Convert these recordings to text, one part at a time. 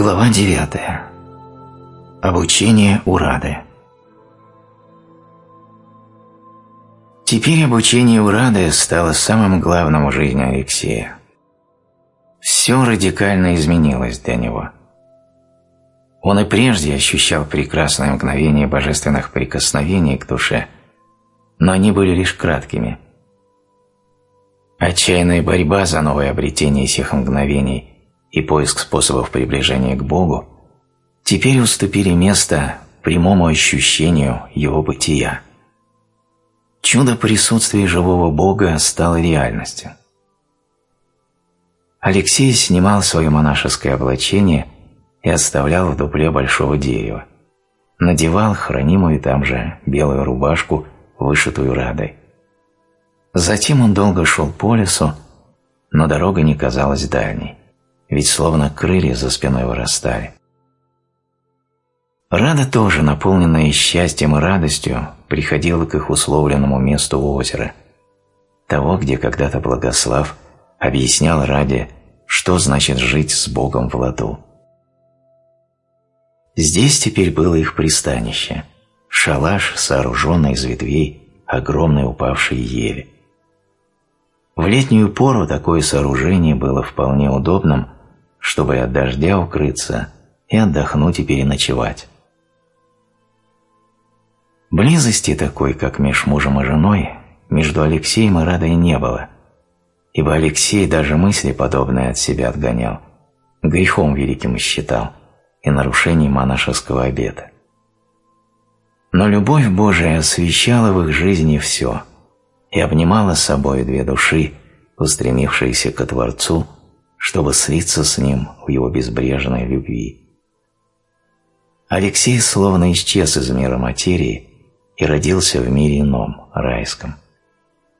Глава 9. Обучение у Рады. Теперь обучение у Рады стало самым главным в жизни Алексея. Все радикально изменилось для него. Он и прежде ощущал прекрасное мгновение божественных прикосновений к душе, но они были лишь краткими. Отчаянная борьба за новое обретение сих мгновений – и поиск способов приближения к Богу теперь уступили место прямому ощущению Его бытия. Чудо присутствия живого Бога стало реальностью. Алексей снимал свое монашеское облачение и оставлял в дупле большого дерева. Надевал хранимую там же белую рубашку, вышитую радой. Затем он долго шел по лесу, но дорога не казалась дальней ведь словно крылья за спиной вырастали. Рада тоже, наполненная счастьем и радостью, приходила к их условленному месту у озера, того, где когда-то Благослав объяснял Раде, что значит жить с Богом в ладу. Здесь теперь было их пристанище, шалаш, сооруженный из ветвей огромной упавшей ели. В летнюю пору такое сооружение было вполне удобным чтобы от дождя укрыться и отдохнуть и переночевать. Близости такой, как между мужем и женой, между Алексеем и Радой не было, ибо Алексей даже мысли подобные от себя отгонял, грехом великим считал и нарушением монашеского обета. Но любовь Божия освещала в их жизни все и обнимала собой две души, устремившиеся ко Творцу – чтобы слиться с ним в его безбрежной любви. Алексей словно исчез из мира материи и родился в мире ином, райском.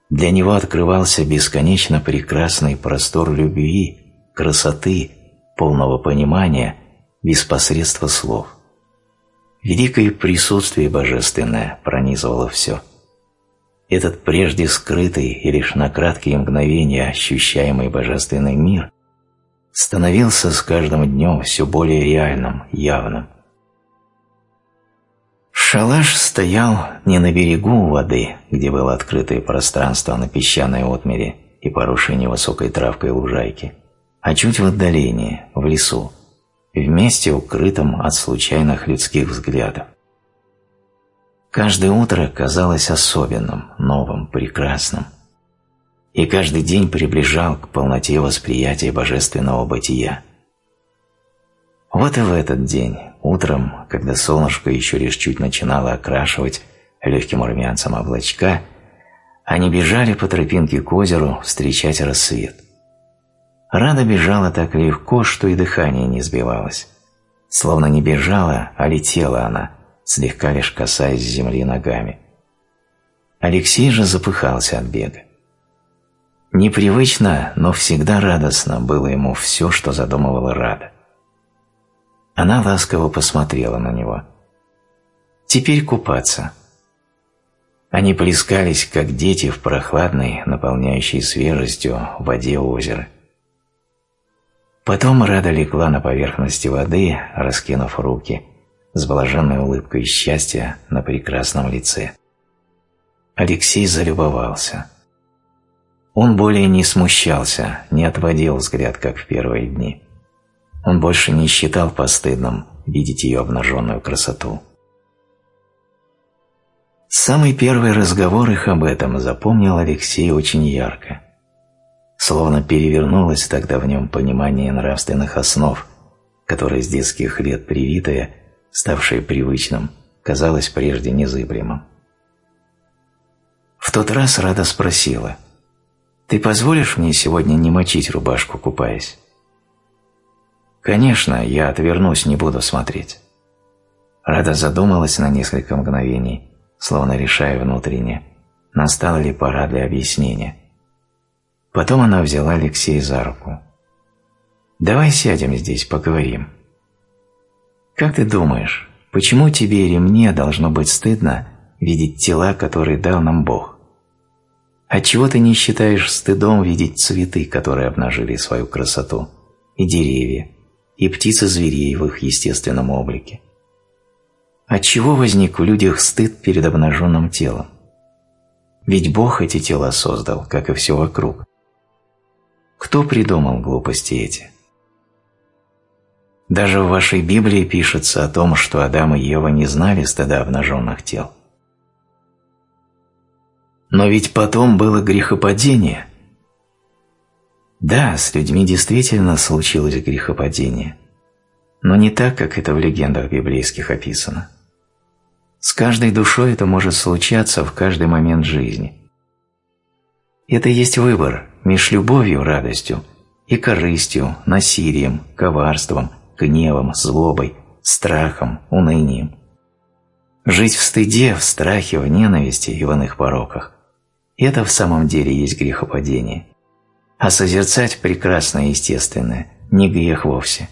Для него открывался бесконечно прекрасный простор любви, красоты, полного понимания, без посредства слов. Великое присутствие божественное пронизывало все. Этот прежде скрытый и лишь на краткие мгновения ощущаемый божественный мир становился с каждым днем все более реальным, явным. Шалаш стоял не на берегу воды, где было открытое пространство на песчаной отмере и поросшей невысокой травкой лужайки, а чуть в отдалении, в лесу, в месте, укрытом от случайных людских взглядов. Каждое утро казалось особенным, новым, прекрасным – и каждый день приближал к полноте восприятия божественного бытия. Вот и в этот день, утром, когда солнышко еще лишь чуть начинало окрашивать легким румянцем облачка, они бежали по тропинке к озеру встречать рассвет. Рада бежала так легко, что и дыхание не сбивалось. Словно не бежала, а летела она, слегка лишь касаясь земли ногами. Алексей же запыхался от бега. Непривычно, но всегда радостно было ему все, что задумывала Рада. Она ласково посмотрела на него. «Теперь купаться». Они плескались, как дети в прохладной, наполняющей свежестью воде озера. Потом Рада легла на поверхности воды, раскинув руки, с блаженной улыбкой счастья на прекрасном лице. Алексей залюбовался – он более не смущался, не отводил взгляд, как в первые дни. Он больше не считал постыдным видеть ее обнаженную красоту. Самый первый разговор их об этом запомнил Алексей очень ярко. Словно перевернулось тогда в нем понимание нравственных основ, которое с детских лет привитое, ставшее привычным, казалось прежде незыблемым. В тот раз Рада спросила – ты позволишь мне сегодня не мочить рубашку, купаясь? Конечно, я отвернусь, не буду смотреть. Рада задумалась на несколько мгновений, словно решая внутренне, настала ли пора для объяснения. Потом она взяла Алексея за руку. «Давай сядем здесь, поговорим. Как ты думаешь, почему тебе или мне должно быть стыдно видеть тела, которые дал нам Бог?» Отчего ты не считаешь стыдом видеть цветы, которые обнажили свою красоту, и деревья, и птиц и зверей в их естественном облике. Отчего возник в людях стыд перед обнаженным телом? Ведь Бог эти тела создал, как и все вокруг. Кто придумал глупости эти? Даже в вашей Библии пишется о том, что Адам и Ева не знали стыда обнаженных тел. Но ведь потом было грехопадение. Да, с людьми действительно случилось грехопадение, но не так, как это в легендах библейских описано. С каждой душой это может случаться в каждый момент жизни. Это есть выбор меж любовью, радостью и корыстью, насилием, коварством, гневом, злобой, страхом, унынием. Жить в стыде, в страхе, в ненависти и в иных пороках – это в самом деле есть грехопадение. А созерцать прекрасное и естественное – не грех вовсе.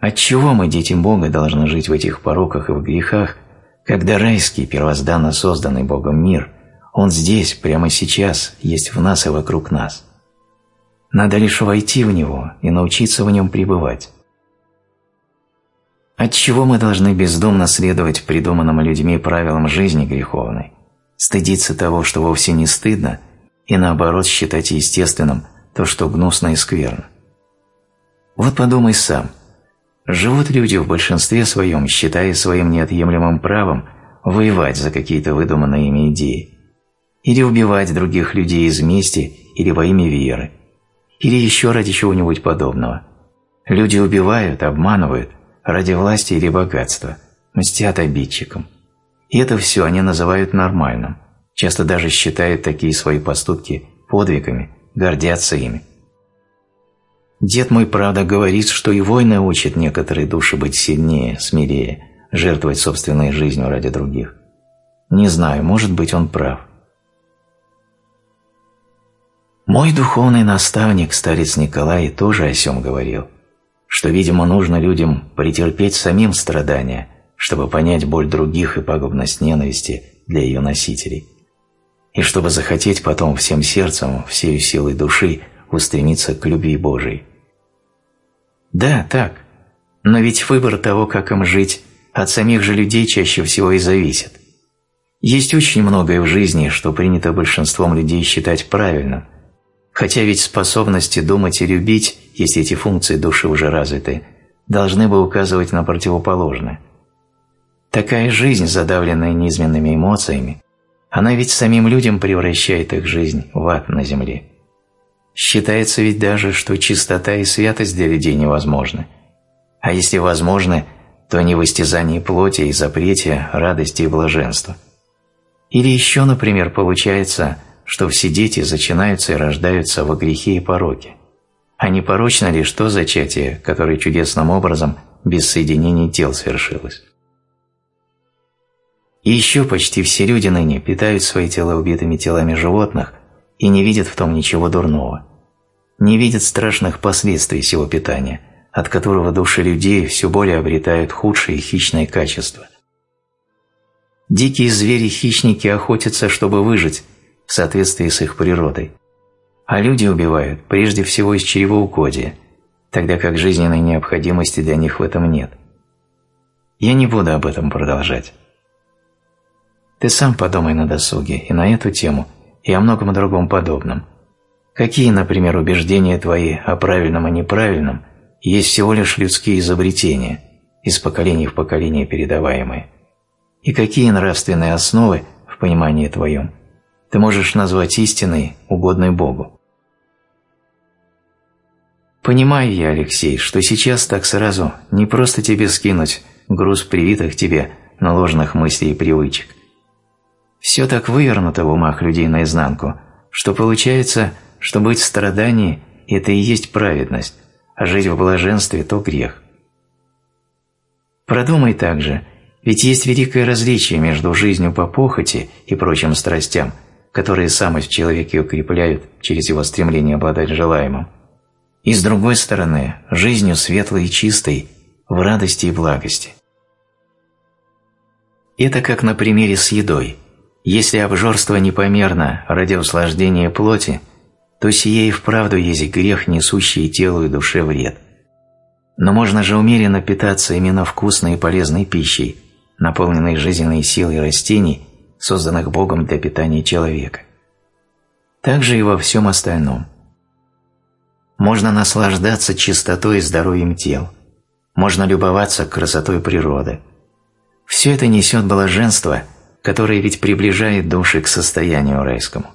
Отчего мы, дети Бога, должны жить в этих пороках и в грехах, когда райский, первозданно созданный Богом мир, он здесь, прямо сейчас, есть в нас и вокруг нас. Надо лишь войти в него и научиться в нем пребывать. Отчего мы должны бездумно следовать придуманным людьми правилам жизни греховной, стыдиться того, что вовсе не стыдно, и наоборот считать естественным то, что гнусно и скверно? Вот подумай сам – Живут люди в большинстве своем, считая своим неотъемлемым правом воевать за какие-то выдуманные ими идеи, или убивать других людей из мести или во имя веры, или еще ради чего-нибудь подобного. Люди убивают, обманывают ради власти или богатства, мстят обидчикам. И это все они называют нормальным, часто даже считают такие свои поступки подвигами, гордятся ими. Дед мой, правда, говорит, что и войны учат некоторые души быть сильнее, смелее, жертвовать собственной жизнью ради других. Не знаю, может быть, он прав. Мой духовный наставник, старец Николай, тоже о сем говорил, что, видимо, нужно людям претерпеть самим страдания, чтобы понять боль других и пагубность ненависти для ее носителей, и чтобы захотеть потом всем сердцем, всею силой души устремиться к любви Божией. Да, так. Но ведь выбор того, как им жить, от самих же людей чаще всего и зависит. Есть очень многое в жизни, что принято большинством людей считать правильным, хотя ведь способности думать и любить, если эти функции души уже развиты, должны бы указывать на противоположное. Такая жизнь, задавленная низменными эмоциями, она ведь самим людям превращает их жизнь в ад на земле. Считается ведь даже, что чистота и святость для людей невозможны. А если возможны, то не в истязании плоти и запрете радости и блаженства. Или еще, например, получается, что все дети зачинаются и рождаются во грехе и пороке. А не порочно ли что зачатие, которое чудесным образом без соединения тел свершилось? И еще почти все люди ныне питают свои тела убитыми телами животных, и не видят в том ничего дурного. Не видят страшных последствий сего питания, от которого души людей все более обретают худшие хищные качества. Дикие звери-хищники охотятся, чтобы выжить в соответствии с их природой, а люди убивают прежде всего из чревоугодия, тогда как жизненной необходимости для них в этом нет. Я не буду об этом продолжать. Ты сам подумай на досуге и на эту тему – и о многом другом подобном. Какие, например, убеждения твои о правильном и неправильном есть всего лишь людские изобретения, из поколения в поколение передаваемые? И какие нравственные основы в понимании твоем ты можешь назвать истиной, угодной Богу? Понимаю я, Алексей, что сейчас так сразу не просто тебе скинуть груз привитых тебе наложенных мыслей и привычек – все так вывернуто в умах людей наизнанку, что получается, что быть в страдании – это и есть праведность, а жить в блаженстве – то грех. Продумай также, ведь есть великое различие между жизнью по похоти и прочим страстям, которые самость в человеке укрепляют через его стремление обладать желаемым, и с другой стороны, жизнью светлой и чистой, в радости и благости. Это как на примере с едой – если обжорство непомерно ради услаждения плоти, то сие и вправду есть грех, несущий телу и душе вред. Но можно же умеренно питаться именно вкусной и полезной пищей, наполненной жизненной силой растений, созданных Богом для питания человека. Так же и во всем остальном. Можно наслаждаться чистотой и здоровьем тел. Можно любоваться красотой природы. Все это несет блаженство, которое ведь приближает души к состоянию райскому.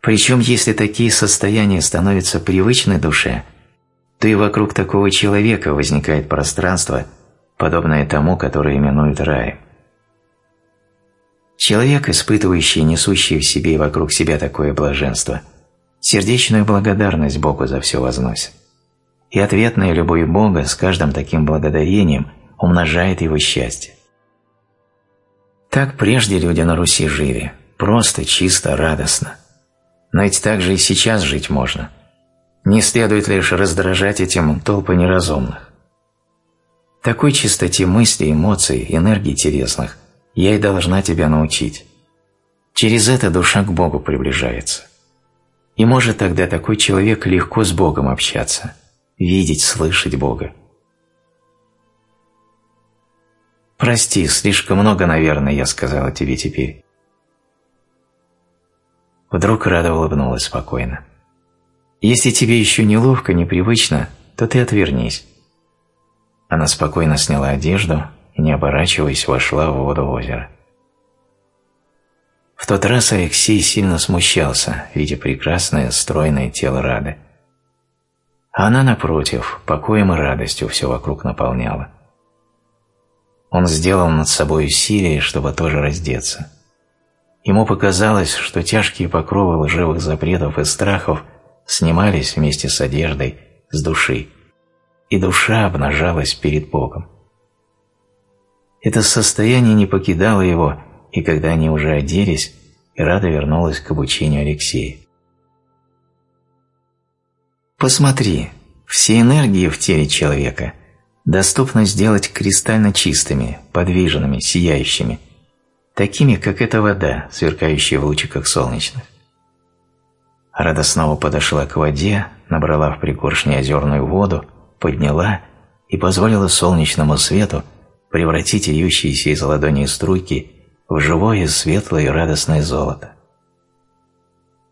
Причем, если такие состояния становятся привычны душе, то и вокруг такого человека возникает пространство, подобное тому, которое именуют раем. Человек, испытывающий и несущий в себе и вокруг себя такое блаженство – сердечную благодарность Богу за все возносит. И ответная любовь Бога с каждым таким благодарением умножает его счастье. Так прежде люди на Руси жили, просто, чисто, радостно. Но ведь так же и сейчас жить можно. Не следует лишь раздражать этим толпы неразумных. Такой чистоте мыслей, эмоций, энергии телесных я и должна тебя научить. Через это душа к Богу приближается. И может тогда такой человек легко с Богом общаться, видеть, слышать Бога. «Прости, слишком много, наверное, я сказала тебе теперь». Вдруг Рада улыбнулась спокойно. «Если тебе еще неловко, непривычно, то ты отвернись». Она спокойно сняла одежду и, не оборачиваясь, вошла в воду озера. В тот раз Алексей сильно смущался, видя прекрасное, стройное тело Рады. А она, напротив, покоем и радостью все вокруг наполняла. Он сделал над собой усилие, чтобы тоже раздеться. Ему показалось, что тяжкие покровы лживых запретов и страхов снимались вместе с одеждой с души, и душа обнажалась перед Богом. Это состояние не покидало его, и когда они уже оделись, Рада вернулась к обучению Алексея. Посмотри, все энергии в теле человека доступно сделать кристально чистыми, подвижными, сияющими, такими, как эта вода, сверкающая в лучиках солнечных. Рада снова подошла к воде, набрала в пригоршне озерную воду, подняла и позволила солнечному свету превратить льющиеся из ладони струйки в живое, светлое и радостное золото.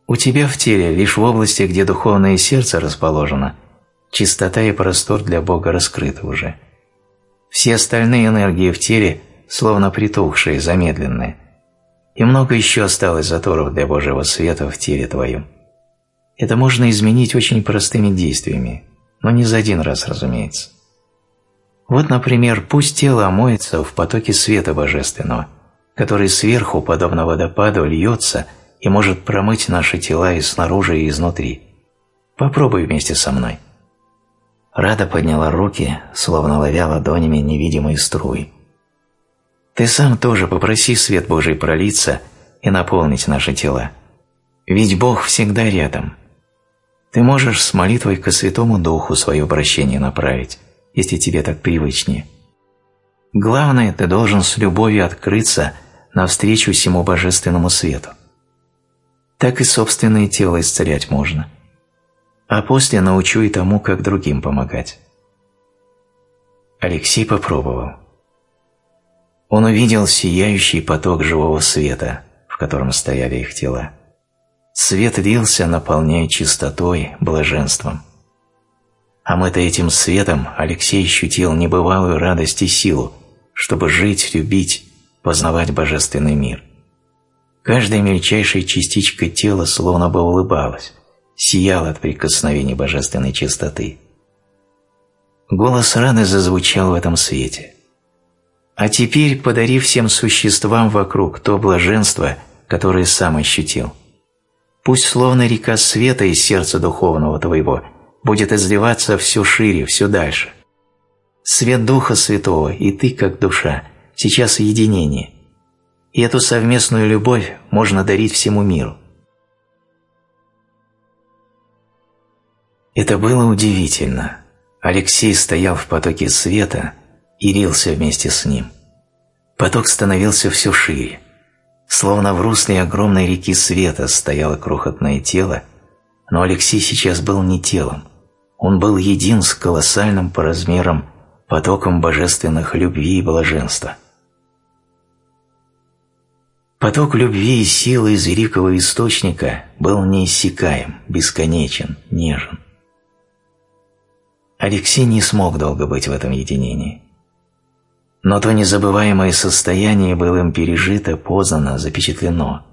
У тебя в теле, лишь в области, где духовное сердце расположено, чистота и простор для Бога раскрыты уже. Все остальные энергии в теле словно притухшие, замедленные. И много еще осталось заторов для Божьего света в теле твоем. Это можно изменить очень простыми действиями, но не за один раз, разумеется. Вот, например, пусть тело омоется в потоке света божественного – который сверху, подобно водопаду, льется и может промыть наши тела и снаружи, и изнутри. Попробуй вместе со мной. Рада подняла руки, словно ловя ладонями невидимые струи. Ты сам тоже попроси свет Божий пролиться и наполнить наши тела. Ведь Бог всегда рядом. Ты можешь с молитвой ко Святому Духу свое обращение направить, если тебе так привычнее. Главное, ты должен с любовью открыться – навстречу всему божественному свету. Так и собственное тело исцелять можно. А после научу и тому, как другим помогать. Алексей попробовал. Он увидел сияющий поток живого света, в котором стояли их тела. Свет лился, наполняя чистотой, блаженством. А мы-то этим светом Алексей ощутил небывалую радость и силу, чтобы жить, любить познавать божественный мир. Каждая мельчайшая частичка тела словно бы улыбалась, сияла от прикосновений божественной чистоты. Голос раны зазвучал в этом свете. А теперь подари всем существам вокруг то блаженство, которое сам ощутил. Пусть словно река света из сердца духовного твоего будет изливаться все шире, все дальше. Свет Духа Святого и ты, как душа – сейчас единение. И эту совместную любовь можно дарить всему миру. Это было удивительно. Алексей стоял в потоке света и лился вместе с ним. Поток становился все шире. Словно в русле огромной реки света стояло крохотное тело, но Алексей сейчас был не телом. он был един с колоссальным по размерам потоком божественных любви и блаженства. Поток любви и силы из великого источника был неиссякаем, бесконечен, нежен. Алексей не смог долго быть в этом единении. Но то незабываемое состояние было им пережито, познано, запечатлено.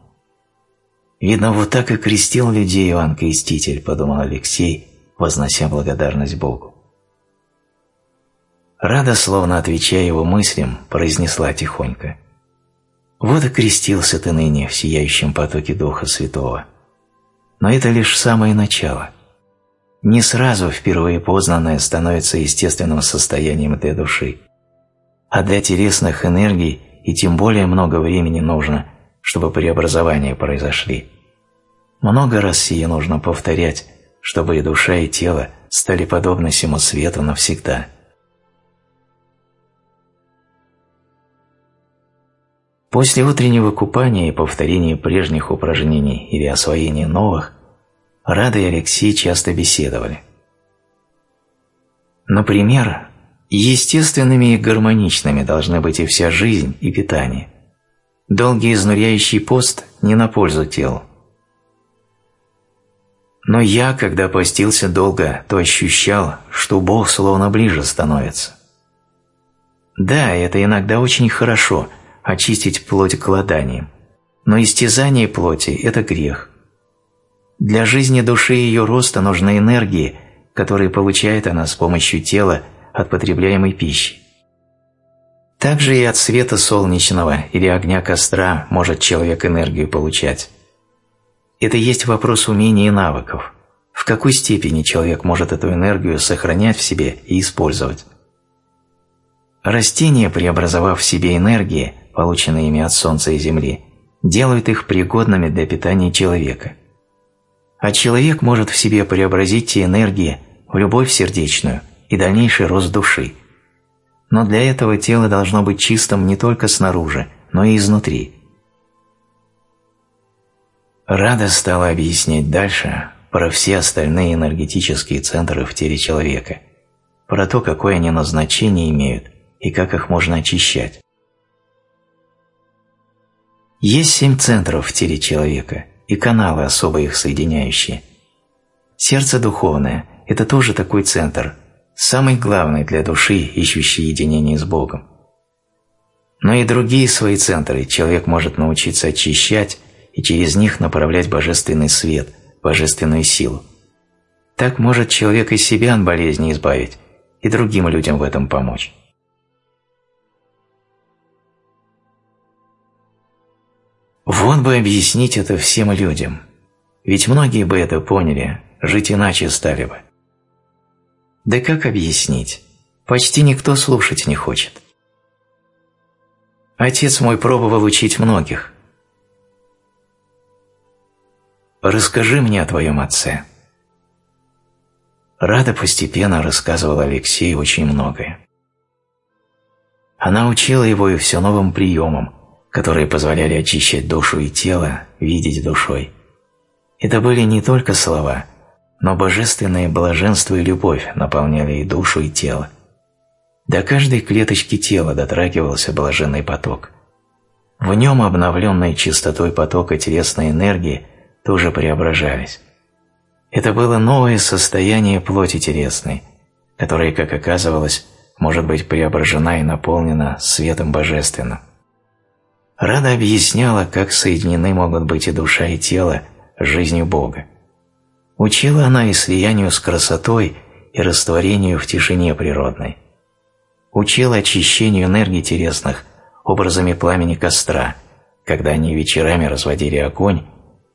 Видно, вот так и крестил людей Иван Креститель, подумал Алексей, вознося благодарность Богу. Рада, словно отвечая его мыслям, произнесла тихонько. «Вот и крестился ты ныне в сияющем потоке Духа Святого. Но это лишь самое начало. Не сразу впервые познанное становится естественным состоянием этой души. А для телесных энергий и тем более много времени нужно, чтобы преобразования произошли. Много раз сие нужно повторять, чтобы и душа, и тело стали подобны всему свету навсегда. После утреннего купания и повторения прежних упражнений или освоения новых, Рада и Алексей часто беседовали. Например, естественными и гармоничными должны быть и вся жизнь, и питание. Долгий изнуряющий пост не на пользу телу, но я, когда постился долго, то ощущал, что Бог словно ближе становится. Да, это иногда очень хорошо – очистить плоть голоданием, но истязание плоти – это грех. Для жизни души и ее роста нужны энергии, которые получает она с помощью тела от потребляемой пищи. Также и от света солнечного или огня костра может человек энергию получать. Это есть вопрос умения и навыков. В какой степени человек может эту энергию сохранять в себе и использовать? Растения, преобразовав в себе энергии, полученные ими от Солнца и Земли, делают их пригодными для питания человека. А человек может в себе преобразить те энергии в любовь сердечную и дальнейший рост души. Но для этого тело должно быть чистым не только снаружи, но и изнутри – Рада стала объяснять дальше про все остальные энергетические центры в теле человека, про то, какое они назначение имеют и как их можно очищать. Есть семь центров в теле человека и каналы, особо их соединяющие. Сердце духовное – это тоже такой центр, самый главный для души, ищущей единение с Богом. Но и другие свои центры человек может научиться очищать и через них направлять божественный свет, божественную силу. Так может человек и себя от болезни избавить, и другим людям в этом помочь. Вот бы объяснить это всем людям, ведь многие бы это поняли, жить иначе стали бы. Да как объяснить? Почти никто слушать не хочет. Отец мой пробовал учить многих, Расскажи мне о твоем отце». Рада постепенно рассказывала Алексею очень многое. Она учила его и все новым приемам, которые позволяли очищать душу и тело, видеть душой. Это были не только слова, но божественное блаженство и любовь наполняли и душу, и тело. До каждой клеточки тела дотрагивался блаженный поток. В нем обновленной чистотой потока телесной энергии тоже преображались. Это было новое состояние плоти телесной, которое, как оказывалось, может быть преображена и наполнена светом божественным. Рада объясняла, как соединены могут быть и душа, и тело с жизнью Бога. Учила она и слиянию с красотой, и растворению в тишине природной. Учила очищению энергий телесных образами пламени костра, когда они вечерами разводили огонь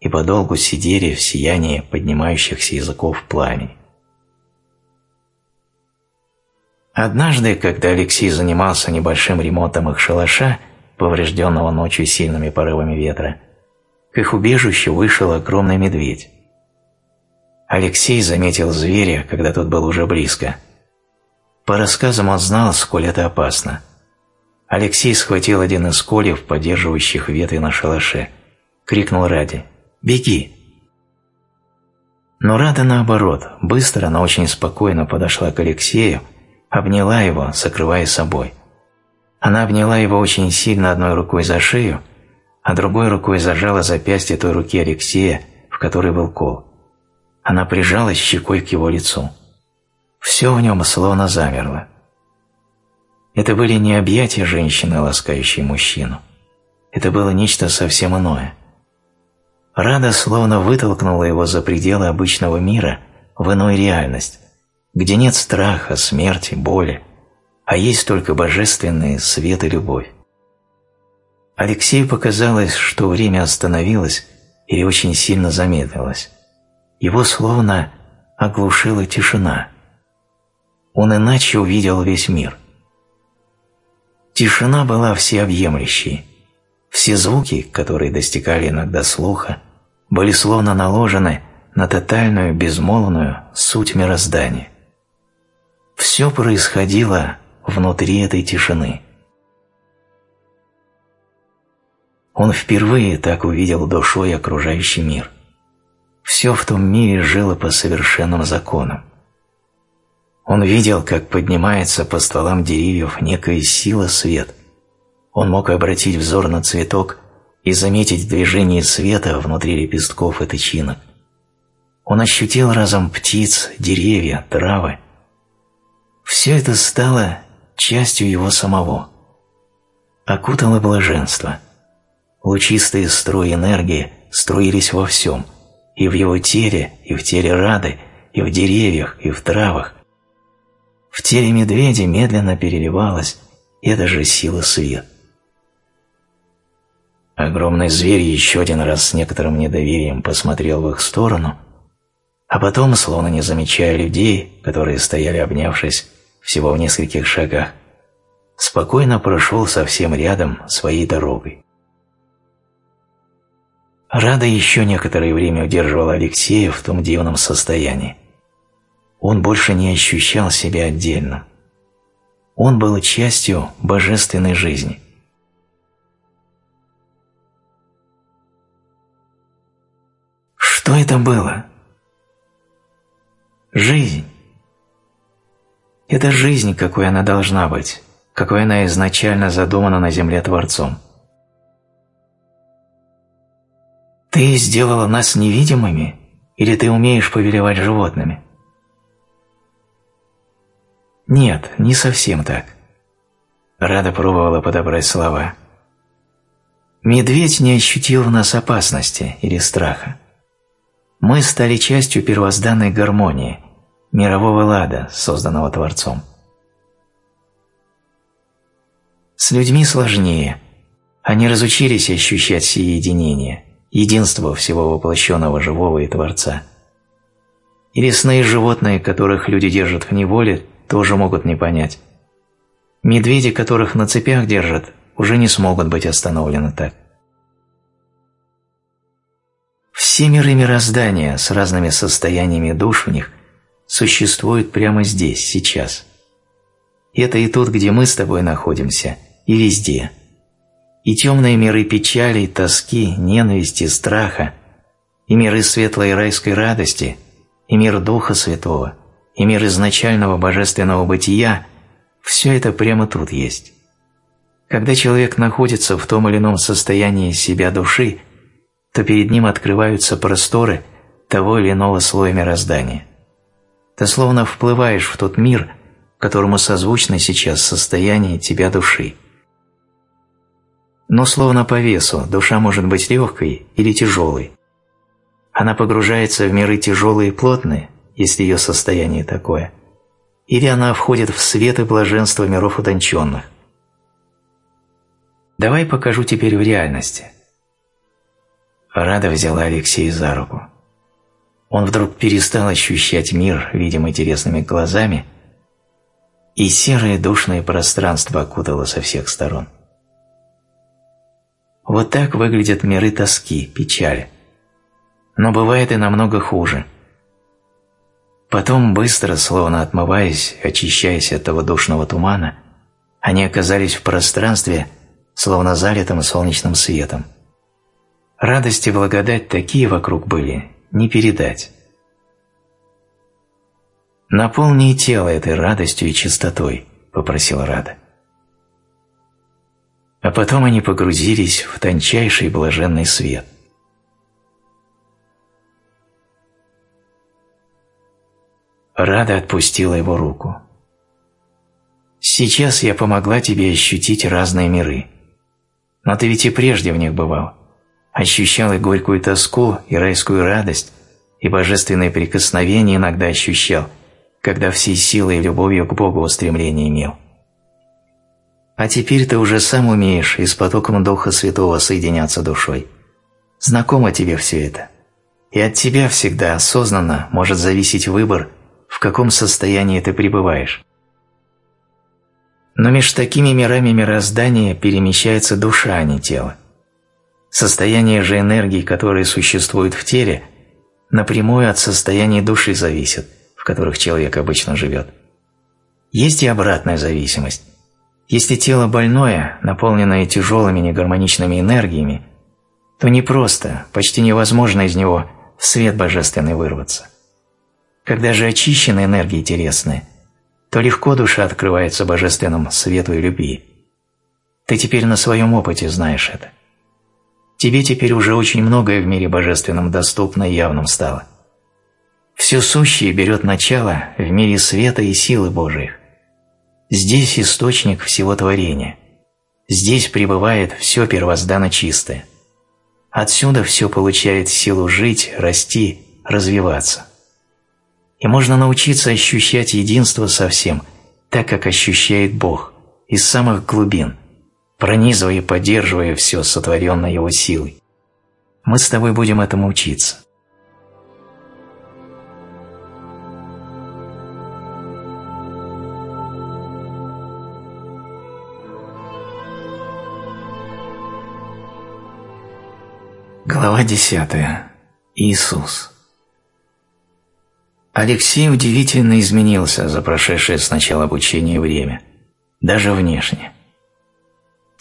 и подолгу сидели в сиянии поднимающихся языков пламени. Однажды, когда Алексей занимался небольшим ремонтом их шалаша, поврежденного ночью сильными порывами ветра, к их убежищу вышел огромный медведь. Алексей заметил зверя, когда тот был уже близко. По рассказам он знал, сколь это опасно. Алексей схватил один из кольев, поддерживающих ветви на шалаше, крикнул Ради – Беги!» Но Рада, наоборот, быстро, но очень спокойно подошла к Алексею, обняла его, закрывая собой. Она обняла его очень сильно одной рукой за шею, а другой рукой зажала запястье той руки Алексея, в которой был кол. Она прижалась щекой к его лицу. Все в нем словно замерло. Это были не объятия женщины, ласкающей мужчину. Это было нечто совсем иное. Рада словно вытолкнула его за пределы обычного мира в иную реальность, где нет страха, смерти, боли, а есть только божественный свет и любовь. Алексею показалось, что время остановилось или очень сильно замедлилось. Его словно оглушила тишина. Он иначе увидел весь мир. Тишина была всеобъемлющей. Все звуки, которые достигали иногда слуха, были словно наложены на тотальную, безмолвную суть мироздания. Все происходило внутри этой тишины. Он впервые так увидел душой окружающий мир. Все в том мире жило по совершенным законам. Он видел, как поднимается по стволам деревьев некая сила свет. Он мог обратить взор на цветок и заметить движение света внутри лепестков и тычинок. Он ощутил разом птиц, деревья, травы. Все это стало частью его самого. Окутало блаженство. Лучистые струи энергии струились во всем, и в его теле, и в теле Рады, и в деревьях, и в травах. В теле медведя медленно переливалась эта же сила свет. Огромный зверь еще один раз с некоторым недоверием посмотрел в их сторону, а потом, словно не замечая людей, которые стояли обнявшись всего в нескольких шагах, спокойно прошел совсем рядом своей дорогой. Рада еще некоторое время удерживала Алексея в том дивном состоянии. Он больше не ощущал себя отдельно. Он был частью божественной жизни. Что это было? Жизнь. Это жизнь, какой она должна быть, какой она изначально задумана на земле Творцом. Ты сделала нас невидимыми, или ты умеешь повелевать животными? Нет, не совсем так. Рада пробовала подобрать слова. Медведь не ощутил в нас опасности или страха. Мы стали частью первозданной гармонии, мирового лада, созданного Творцом. С людьми сложнее. Они разучились ощущать сие единение, единство всего воплощенного живого и Творца. И лесные животные, которых люди держат в неволе, тоже могут не понять. Медведи, которых на цепях держат, уже не смогут быть остановлены так. Все миры мироздания с разными состояниями душ в них существуют прямо здесь, сейчас. Это и тут, где мы с тобой находимся, и везде. И темные миры печали, тоски, ненависти, страха, и миры светлой райской радости, и мир Духа Святого, и мир изначального божественного бытия – все это прямо тут есть. Когда человек находится в том или ином состоянии себя души, то перед ним открываются просторы того или иного слоя мироздания. Ты словно вплываешь в тот мир, которому созвучно сейчас состояние тебя души. Но словно по весу душа может быть легкой или тяжелой. Она погружается в миры тяжелые и плотные, если ее состояние такое, или она входит в свет и блаженство миров утонченных. Давай покажу теперь в реальности. Рада взяла Алексея за руку. Он вдруг перестал ощущать мир, видимо, интересными глазами, и серое душное пространство окутало со всех сторон. Вот так выглядят миры тоски, печали. Но бывает и намного хуже. Потом, быстро, словно отмываясь, очищаясь от того душного тумана, они оказались в пространстве, словно залитым солнечным светом. Радость и благодать такие вокруг были, не передать. «Наполни тело этой радостью и чистотой», – попросила Рада. А потом они погрузились в тончайший блаженный свет. Рада отпустила его руку. «Сейчас я помогла тебе ощутить разные миры. Но ты ведь и прежде в них бывал. Ощущал и горькую тоску, и райскую радость, и божественное прикосновение иногда ощущал, когда всей силой и любовью к Богу устремление имел. А теперь ты уже сам умеешь и с потоком Духа Святого соединяться душой. Знакомо тебе все это. И от тебя всегда осознанно может зависеть выбор, в каком состоянии ты пребываешь. Но между такими мирами мироздания перемещается душа, а не тело. Состояние же энергии, которые существуют в теле, напрямую от состояния души зависит – которых человек обычно живет. Есть и обратная зависимость. Если тело больное, наполненное тяжелыми негармоничными энергиями, то непросто, почти невозможно из него в свет божественный вырваться. Когда же очищены энергии телесные, то легко душа открывается божественному свету и любви. Ты теперь на своем опыте знаешь это. Тебе теперь уже очень многое в мире божественном доступно и явным стало – все сущее берет начало в мире света и силы Божиих. Здесь источник всего творения. Здесь пребывает все первозданно чистое. Отсюда все получает силу жить, расти, развиваться. И можно научиться ощущать единство со всем, так как ощущает Бог, из самых глубин, пронизывая и поддерживая все сотворенное Его силой. Мы с тобой будем этому учиться. Глава 10. Иисус. Алексей удивительно изменился за прошедшее с начала время, даже внешне.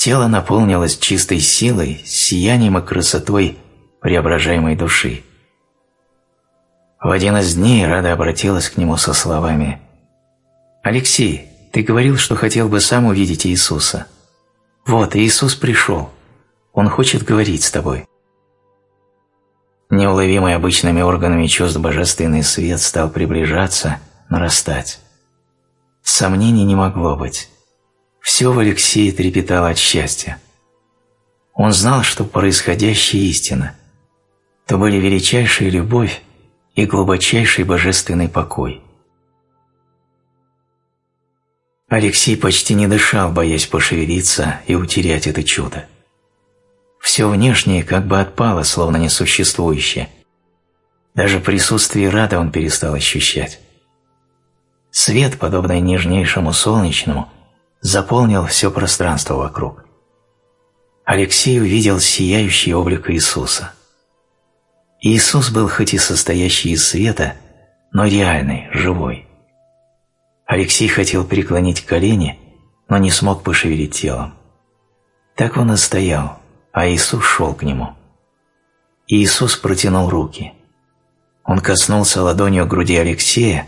Тело наполнилось чистой силой, сиянием и красотой преображаемой души. В один из дней Рада обратилась к нему со словами «Алексей, ты говорил, что хотел бы сам увидеть Иисуса. Вот, Иисус пришел. Он хочет говорить с тобой». Неуловимый обычными органами чувств божественный свет стал приближаться, нарастать. Сомнений не могло быть. Все в Алексее трепетало от счастья. Он знал, что происходящее истина. То были величайшая любовь и глубочайший божественный покой. Алексей почти не дышал, боясь пошевелиться и утерять это чудо. Все внешнее как бы отпало, словно несуществующее. Даже присутствие Рада он перестал ощущать. Свет, подобный нежнейшему солнечному, заполнил все пространство вокруг. Алексей увидел сияющий облик Иисуса. Иисус был хоть и состоящий из света, но реальный, живой. Алексей хотел преклонить колени, но не смог пошевелить телом. Так он и стоял, а Иисус шел к нему. Иисус протянул руки. Он коснулся ладонью груди Алексея,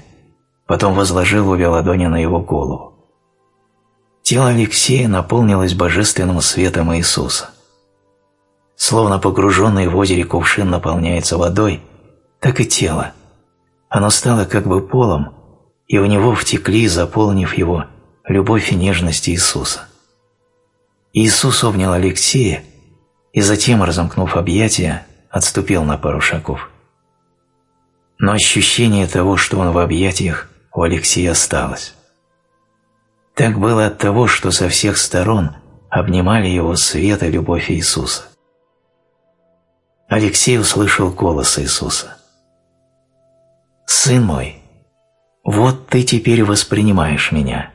потом возложил обе ладони на его голову. Тело Алексея наполнилось божественным светом Иисуса. Словно погруженный в озере кувшин наполняется водой, так и тело. Оно стало как бы полом, и в него втекли, заполнив его, любовь и нежность Иисуса. Иисус обнял Алексея и затем, разомкнув объятия, отступил на пару шагов. Но ощущение того, что он в объятиях, у Алексея осталось. Так было от того, что со всех сторон обнимали его свет и любовь Иисуса. Алексей услышал голос Иисуса. «Сын мой, вот ты теперь воспринимаешь меня.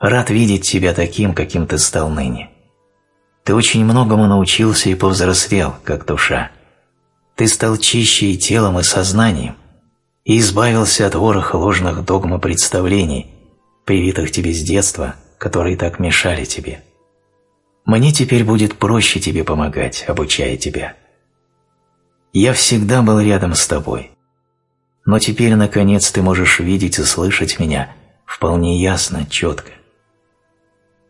Рад видеть тебя таким, каким ты стал ныне. Ты очень многому научился и повзрослел, как душа. Ты стал чище и телом, и сознанием, и избавился от вороха ложных догм и представлений, привитых тебе с детства, которые так мешали тебе. Мне теперь будет проще тебе помогать, обучая тебя. Я всегда был рядом с тобой. но теперь, наконец, ты можешь видеть и слышать меня вполне ясно, четко.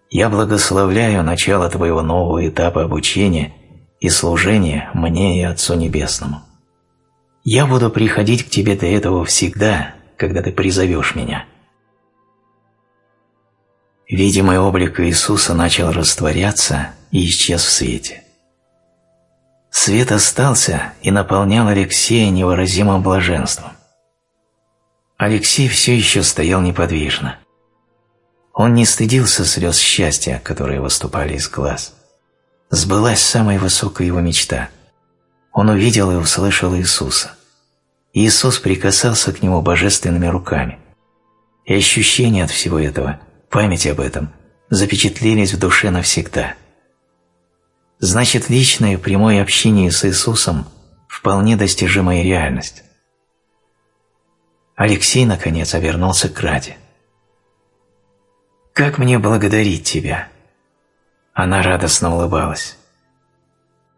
Я благословляю начало твоего нового этапа обучения и служения мне и Отцу Небесному. Я буду приходить к тебе до этого всегда, когда ты призовешь меня. Видимый облик Иисуса начал растворяться и исчез в свете. Свет остался и наполнял Алексея невыразимым блаженством. Алексей все еще стоял неподвижно. Он не стыдился слез счастья, которые выступали из глаз. Сбылась самая высокая его мечта. Он увидел и услышал Иисуса. Иисус прикасался к нему божественными руками. И ощущения от всего этого, память об этом, запечатлелись в душе навсегда. Значит, личное прямое общение с Иисусом – вполне достижимая реальность. Алексей, наконец, обернулся к Раде. «Как мне благодарить тебя?» Она радостно улыбалась.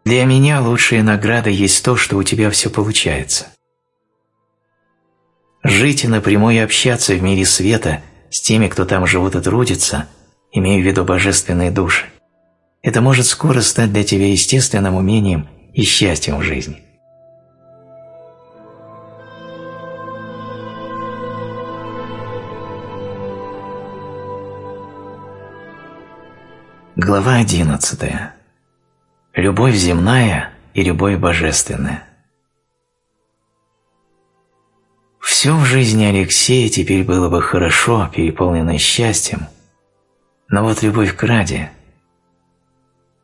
«Для меня лучшая награда есть то, что у тебя все получается. Жить и напрямую общаться в мире света с теми, кто там живут и трудится, имея в виду божественные души, это может скоро стать для тебя естественным умением и счастьем в жизни. Глава одиннадцатая. Любовь земная и любовь божественная. Все в жизни Алексея теперь было бы хорошо, переполнено счастьем, но вот любовь к Раде...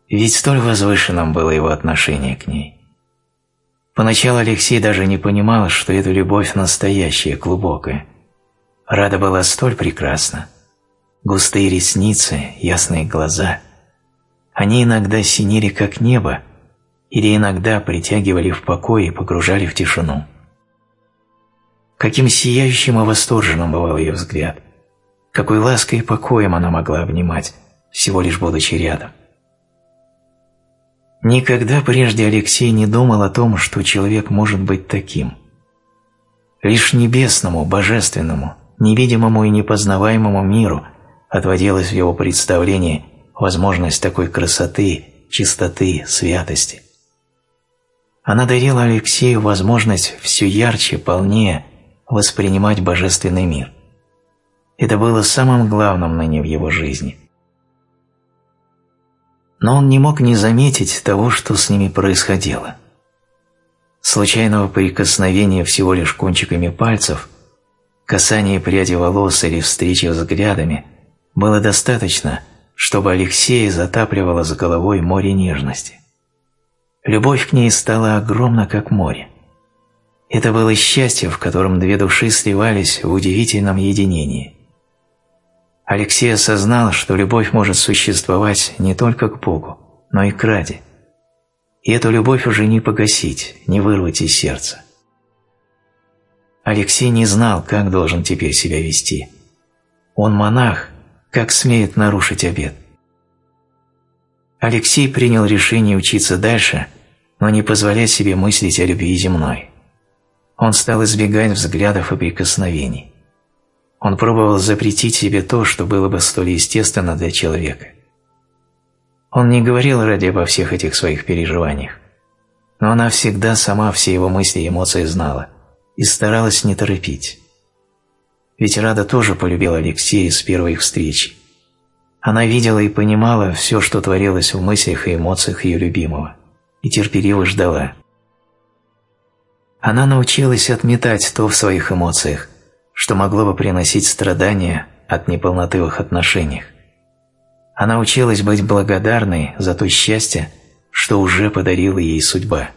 Ведь столь возвышенным было его отношение к ней. Поначалу Алексей даже не понимал, что эта любовь настоящая, глубокая. Рада была столь прекрасна. Густые ресницы, ясные глаза. Они иногда синели, как небо, или иногда притягивали в покой и погружали в тишину. Каким сияющим и восторженным бывал ее взгляд. Какой лаской и покоем она могла обнимать, всего лишь будучи рядом. Никогда прежде Алексей не думал о том, что человек может быть таким. Лишь небесному, божественному, невидимому и непознаваемому миру отводилась в его представлении возможность такой красоты, чистоты, святости. Она дарила Алексею возможность все ярче, полнее воспринимать божественный мир. Это было самым главным ныне в его жизни. Но он не мог не заметить того, что с ними происходило. Случайного прикосновения всего лишь кончиками пальцев, касания пряди волос или встречи взглядами было достаточно, чтобы Алексея затапливало с головой море нежности. Любовь к ней стала огромна, как море. Это было счастье, в котором две души сливались в удивительном единении. Алексей осознал, что любовь может существовать не только к Богу, но и к Раде. И эту любовь уже не погасить, не вырвать из сердца. Алексей не знал, как должен теперь себя вести. Он монах, как смеет нарушить обет. Алексей принял решение учиться дальше, но не позволять себе мыслить о любви земной. Он стал избегать взглядов и прикосновений. Он пробовал запретить себе то, что было бы столь естественно для человека. Он не говорил ради обо всех этих своих переживаниях, но она всегда сама все его мысли и эмоции знала и старалась не торопить. Ведь Рада тоже полюбила Алексея с первой их встречи. Она видела и понимала все, что творилось в мыслях и эмоциях ее любимого, и терпеливо ждала. Она научилась отметать то в своих эмоциях, что могло бы приносить страдания от неполноты в их отношениях. Она училась быть благодарной за то счастье, что уже подарила ей судьба.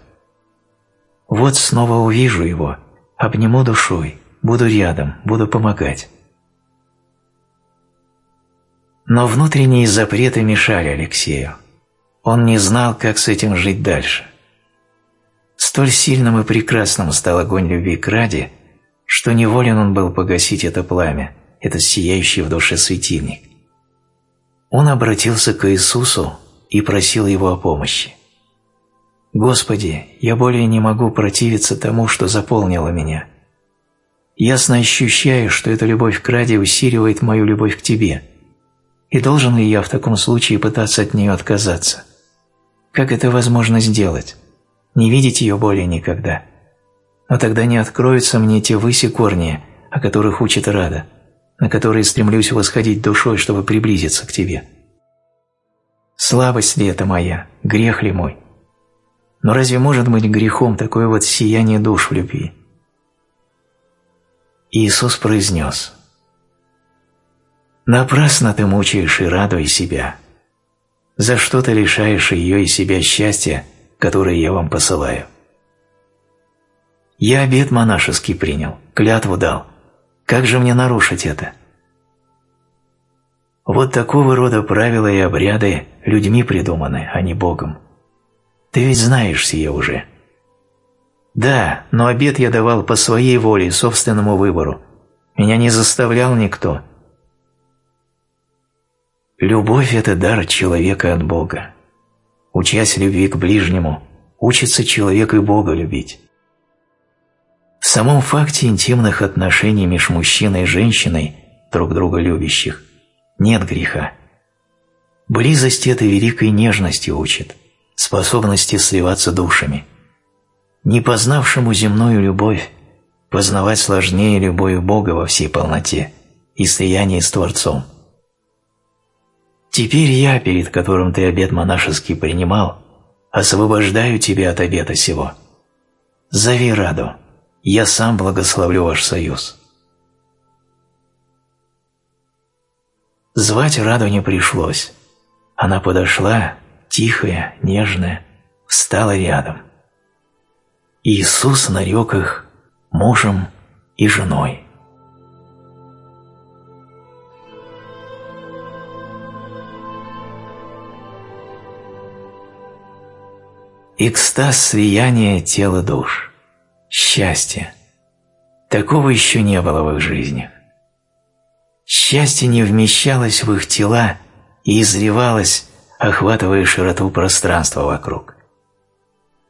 Вот снова увижу его, обниму душой, буду рядом, буду помогать. Но внутренние запреты мешали Алексею. Он не знал, как с этим жить дальше. Столь сильным и прекрасным стал огонь любви к Раде, что неволен он был погасить это пламя, этот сияющий в душе светильник. Он обратился к Иисусу и просил Его о помощи. «Господи, я более не могу противиться тому, что заполнило меня. ясно ощущаю, что эта любовь к Раде усиливает мою любовь к тебе. И должен ли я в таком случае пытаться от нее отказаться? Как это возможно сделать? Не видеть ее более никогда. Но тогда не откроются мне те выси корни, о которых учит Рада, на которые стремлюсь восходить душой, чтобы приблизиться к тебе. Слабость ли это моя, грех ли мой? Но разве может быть грехом такое вот сияние душ в любви? Иисус произнес «Напрасно ты мучаешь и радуй себя. За что ты лишаешь ее и себя счастья, которое я вам посылаю?» «Я обет монашеский принял, клятву дал. Как же мне нарушить это?» Вот такого рода правила и обряды людьми придуманы, а не Богом. Ты ведь знаешь сие уже. Да, но обед я давал по своей воле, собственному выбору. Меня не заставлял никто. Любовь – это дар человека от Бога. Учась любви к ближнему, учится человек и Бога любить. В самом факте интимных отношений между мужчиной и женщиной, друг друга любящих, нет греха. Близость этой великой нежности учит, способности сливаться душами. Не познавшему земную любовь познавать сложнее любовь Бога во всей полноте и слияние с Творцом. Теперь я, перед которым ты обет монашеский принимал, освобождаю тебя от обета сего. Зови Раду, я сам благословлю ваш союз. Звать Раду не пришлось. Она подошла, тихая, нежная, встала рядом. Иисус нарек их мужем и женой. Экстаз слияния тела душ. Счастье. Такого еще не было в их жизнях. Счастье не вмещалось в их тела и изливалось, охватывая широту пространства вокруг.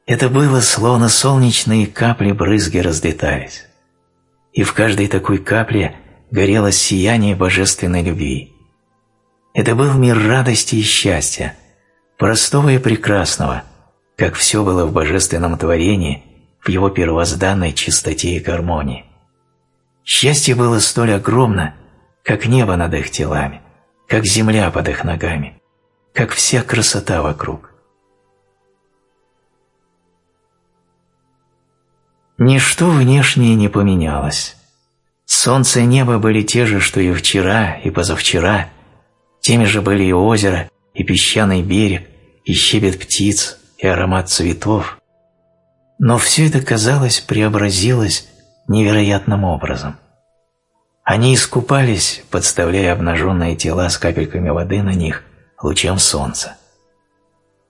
Это было словно солнечные капли брызги разлетались. И в каждой такой капле горело сияние божественной любви. Это был мир радости и счастья, простого и прекрасного, как все было в божественном творении, в его первозданной чистоте и гармонии. Счастье было столь огромно, как небо над их телами, как земля под их ногами, как вся красота вокруг. Ничто внешнее не поменялось. Солнце и небо были те же, что и вчера, и позавчера, теми же были и озеро, и песчаный берег, и щебет птиц, и аромат цветов. Но все это, казалось, преобразилось невероятным образом – они искупались, подставляя обнаженные тела с капельками воды на них лучам солнца.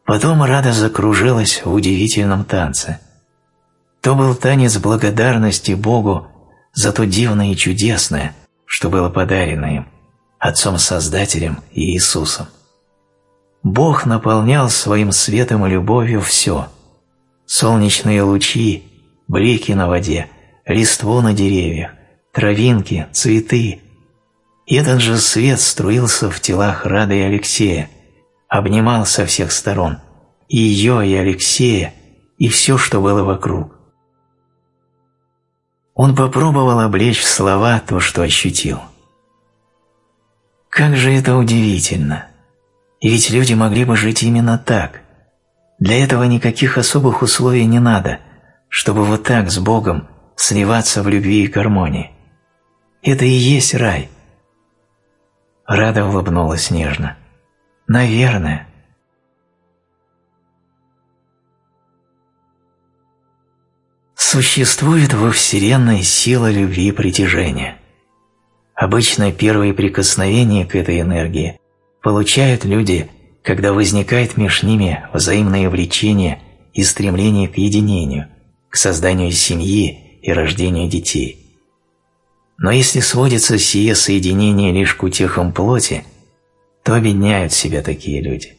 Потом Рада закружилась в удивительном танце. То был танец благодарности Богу за то дивное и чудесное, что было подарено им, Отцом-Создателем и Иисусом. Бог наполнял своим светом и любовью все – солнечные лучи, блики на воде, листву на деревьях, травинки, цветы. И этот же свет струился в телах Рады и Алексея, обнимал со всех сторон и ее, и Алексея, и все, что было вокруг. Он попробовал облечь в слова то, что ощутил. Как же это удивительно! И ведь люди могли бы жить именно так. Для этого никаких особых условий не надо, чтобы вот так с Богом сливаться в любви и гармонии. Это и есть рай. Рада улыбнулась нежно. Наверное. Существует во Вселенной сила любви и притяжения. Обычно первые прикосновения к этой энергии получают люди, когда возникает между ними взаимное влечение и стремление к единению, к созданию семьи и рождению детей. Но если сводится сие соединение лишь к утехам плоти, то обедняют себя такие люди.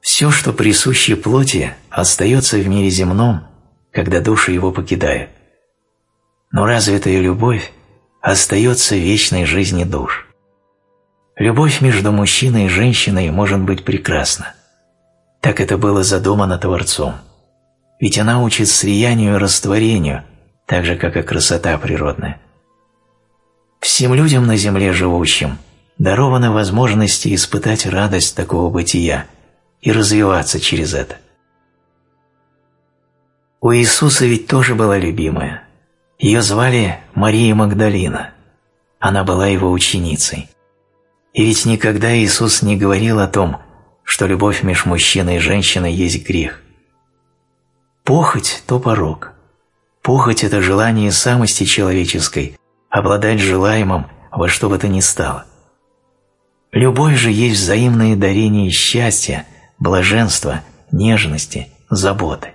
Все, что присуще плоти, остается в мире земном, когда души его покидают. но развитая любовь остается вечной жизни душ. Любовь между мужчиной и женщиной может быть прекрасна. Так это было задумано Творцом. Ведь она учит слиянию и растворению, так же, как и красота природная. Всем людям на земле живущим дарованы возможности испытать радость такого бытия и развиваться через это. У Иисуса ведь тоже была любимая. Ее звали Мария Магдалина. Она была его ученицей. И ведь никогда Иисус не говорил о том, что любовь между мужчиной и женщиной есть грех. Похоть – то порог. Похоть – это желание самости человеческой, обладать желаемым во что бы то ни стало. Любовь же есть взаимное дарение счастья, блаженства, нежности, заботы.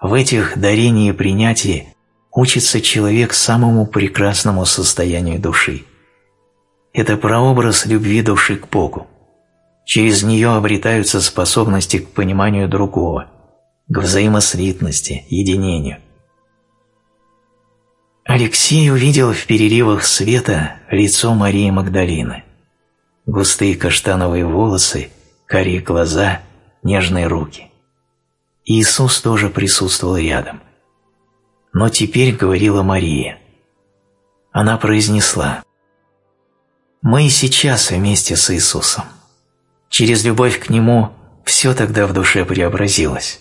В этих дарении и принятии учится человек самому прекрасному состоянию души. Это прообраз любви души к Богу. Через нее обретаются способности к пониманию другого, к взаимослитности, единению. Алексей увидел в переливах света лицо Марии Магдалины. Густые каштановые волосы, карие глаза, нежные руки. Иисус тоже присутствовал рядом. Но теперь говорила Мария. Она произнесла «Мы и сейчас вместе с Иисусом». Через любовь к Нему все тогда в душе преобразилось.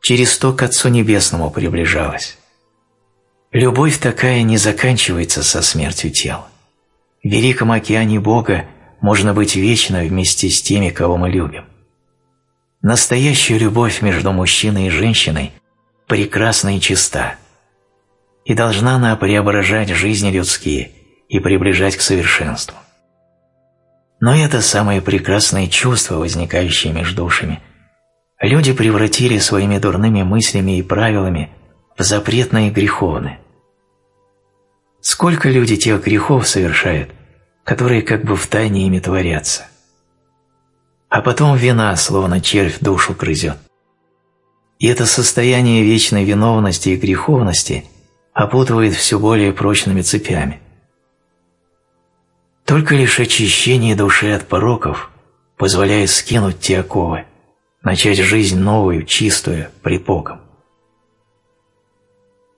Через то к Отцу Небесному приближалось. Любовь такая не заканчивается со смертью тела. В великом океане Бога можно быть вечно вместе с теми, кого мы любим. Настоящая любовь между мужчиной и женщиной прекрасна и чиста, и должна она преображать жизни людские и приближать к совершенству. Но это самое прекрасное чувство, возникающее между душами. Люди превратили своими дурными мыслями и правилами в запретное и греховное. Сколько люди тех грехов совершают, которые как бы в тайне ими творятся. А потом вина, словно червь, душу грызет. И это состояние вечной виновности и греховности опутывает все более прочными цепями. Только лишь очищение души от пороков позволяет скинуть те оковы, начать жизнь новую, чистую, пред Богом.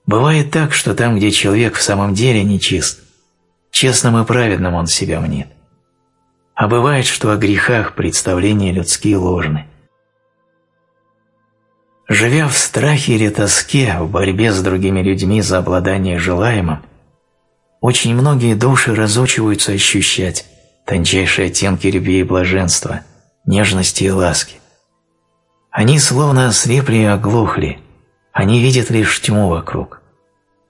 Бывает так, что там, где человек в самом деле нечист, честным и праведным он себя мнит. А бывает, что о грехах представления людские ложны. Живя в страхе или тоске, в борьбе с другими людьми за обладание желаемым, очень многие души разучиваются ощущать тончайшие оттенки любви и блаженства, нежности и ласки. Они словно ослепли и оглохли, они видят лишь тьму вокруг.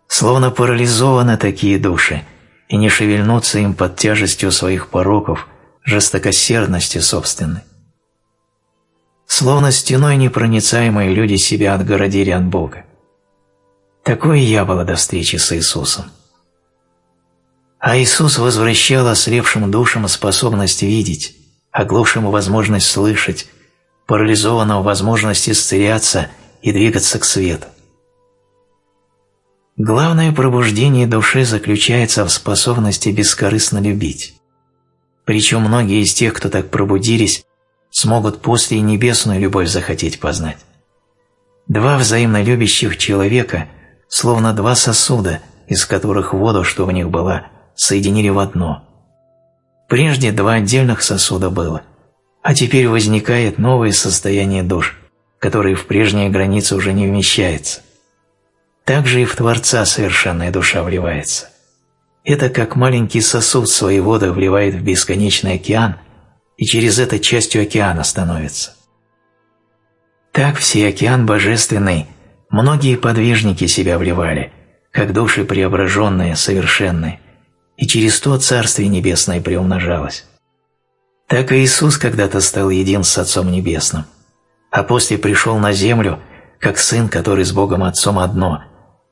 Словно парализованы такие души, и не шевельнуться им под тяжестью своих пороков, жестокосердности собственной. Словно стеной непроницаемые люди себя отгородили от Бога. Такое я была до встречи с Иисусом. А Иисус возвращал ослепшим душам способность видеть, оглушим возможность слышать, парализованного возможность исцеляться и двигаться к свету. Главное пробуждение души заключается в способности бескорыстно любить. Причем многие из тех, кто так пробудились, смогут после и небесную любовь захотеть познать. Два взаимно любящих человека, словно два сосуда, из которых воду, что в них была, соединили в одно. Прежде два отдельных сосуда было, а теперь возникает новое состояние душ, которое в прежние границы уже не вмещается. Так же и в Творца совершенная душа вливается. Это как маленький сосуд свои воды вливает в бесконечный океан и через это частью океана становится. Так все океан божественный многие подвижники себя вливали, как души преображенные, совершенные, и через то Царствие Небесное приумножалось. Так и Иисус когда-то стал един с Отцом Небесным, а после пришел на землю, как Сын, который с Богом Отцом одно,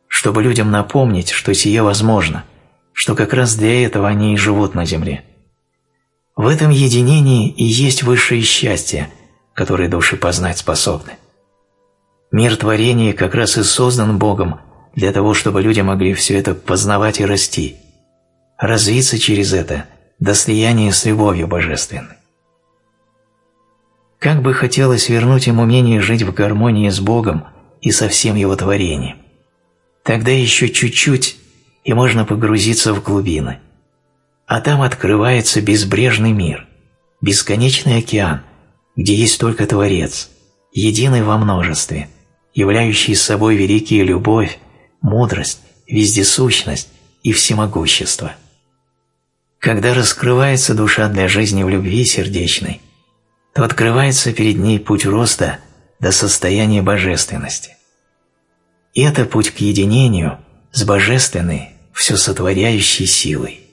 чтобы людям напомнить, что сие возможно, что как раз для этого они и живут на земле. В этом единении и есть высшее счастье, которое души познать способны. Мир творения как раз и создан Богом для того, чтобы люди могли все это познавать и расти, развиться через это до слияния с любовью божественной. Как бы хотелось вернуть им умение жить в гармонии с Богом и со всем Его творением. Тогда еще чуть-чуть, и можно погрузиться в глубины. А там открывается безбрежный мир, бесконечный океан, где есть только Творец, единый во множестве, являющий собой великие любовь, мудрость, вездесущность и всемогущество. Когда раскрывается душа для жизни в любви сердечной, то открывается перед ней путь роста до состояния божественности. И это путь к единению с божественной, все сотворяющей силой.